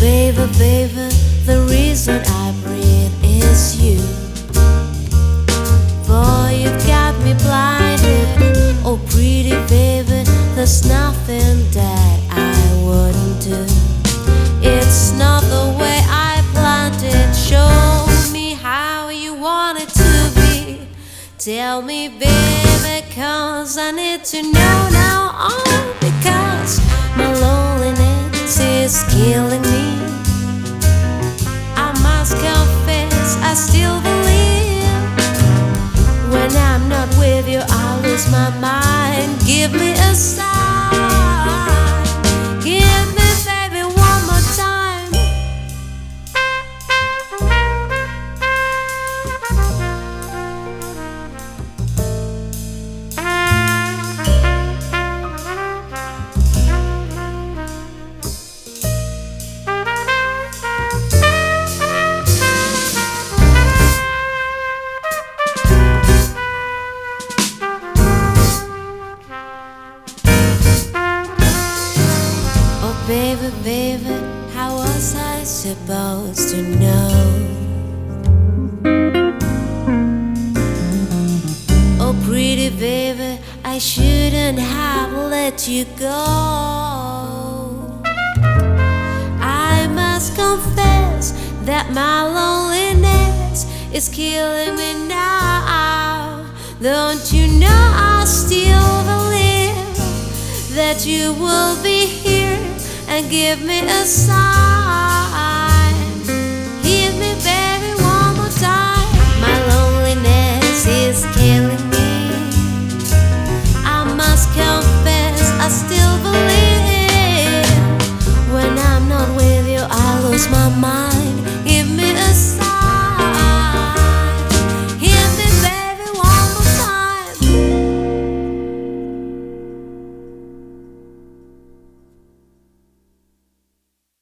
baby, baby, the reason I breathe is you. Boy, you've got me blinded. Oh, pretty baby, there's nothing that I wouldn't do. It's not the way I planned it. Show me how you want it to be. Tell me, baby, cause I need to know now. All because my loneliness is killing me. I still believe. When I'm not with you, I lose my mind. Give me a sign. Baby, baby, how was I supposed to know? Oh, pretty baby, I shouldn't have let you go. I must confess that my loneliness is killing me now. Don't you know I still believe that you will be here and give me a sign?